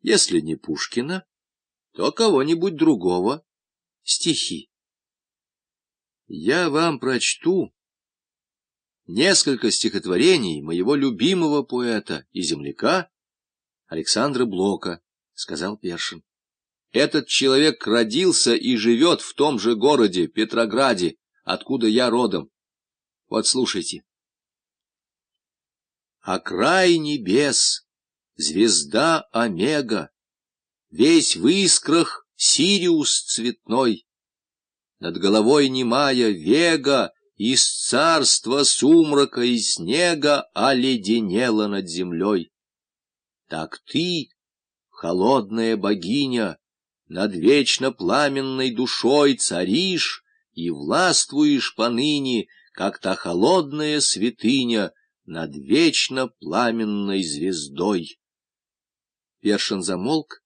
Если не Пушкина, то кого-нибудь другого. Стихи. Я вам прочту несколько стихотворений моего любимого поэта и земляка Александра Блока, — сказал Першин. Этот человек родился и живет в том же городе, Петрограде, откуда я родом. Вот слушайте. «А край небес, звезда Омега, Весь в искрах Сириус цветной, Над головой немая Вега Из царства сумрака и снега Оледенела над землей. Так ты, холодная богиня, Над вечно пламенной душой царишь И властвуешь поныне, Как та холодная святыня Над вечно пламенной звездой. Першин замолк,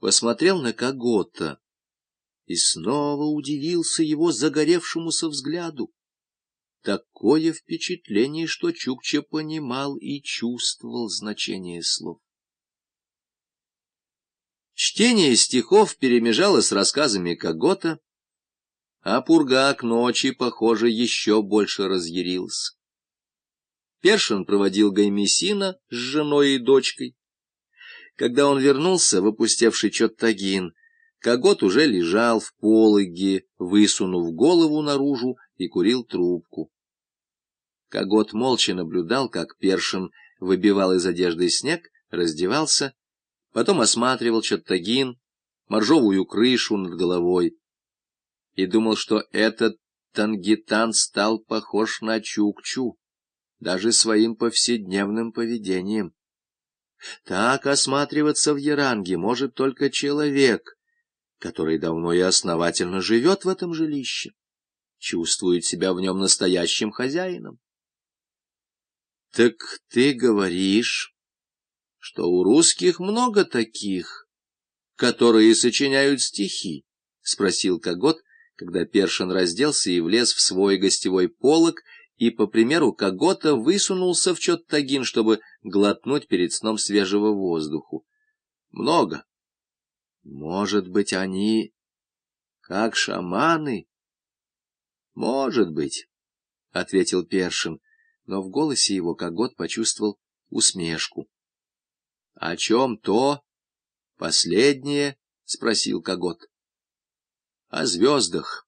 посмотрел на Когота и снова удивился его загоревшемуся взгляду. Такое впечатление, что Чукча понимал и чувствовал значение слов. Чтение стихов перемежалось рассказами Когота, а пурга к ночи, похоже, еще больше разъярился. Першин проводил Гаймесина с женой и дочкой. Когда он вернулся в опустевший Чоттагин, Когот уже лежал в пологе, высунув голову наружу и курил трубку. Когот молча наблюдал, как Першин выбивал из одежды снег, раздевался, потом осматривал Чоттагин, моржовую крышу над головой, и думал, что этот тангитан стал похож на Чукчу, даже своим повседневным поведением. Так осматриваться в Яранге может только человек, который давно и основательно живет в этом жилище, чувствует себя в нем настоящим хозяином. — Так ты говоришь, что у русских много таких, которые сочиняют стихи? — спросил Когот, когда Першин разделся и влез в свой гостевой полог, и, по примеру Когота, высунулся в Чоттагин, чтобы глотнуть перед сном свежего воздуху. Много. Может быть, они как шаманы? Может быть, — ответил Першин, но в голосе его Когот почувствовал усмешку. — О чем то? Последнее? — спросил Когот. — О звездах.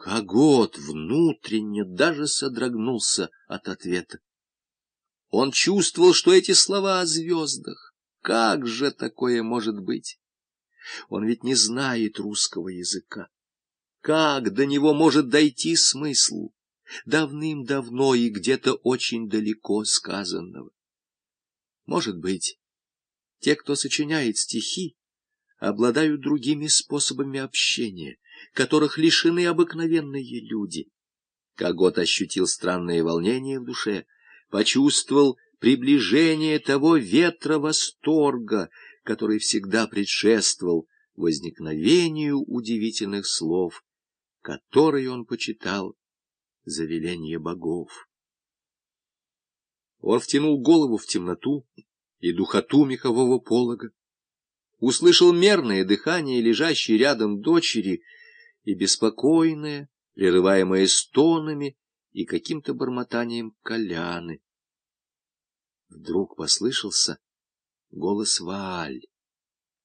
Когот внутренне даже содрогнулся от ответа. Он чувствовал, что эти слова о звездах. Как же такое может быть? Он ведь не знает русского языка. Как до него может дойти смысл давным-давно и где-то очень далеко сказанного? Может быть, те, кто сочиняет стихи, обладают другими способами общения, которых лишены обыкновенные люди. Когот ощутил странное волнение в душе, почувствовал приближение того ветра восторга, который всегда предшествовал возникновению удивительных слов, которые он почитал за веление богов. Он втянул голову в темноту и духоту мехового полога, услышал мерное дыхание лежащей рядом дочери и беспокойное, прерываемое стонами и каким-то бормотанием коляны. Вдруг послышался голос Вааль.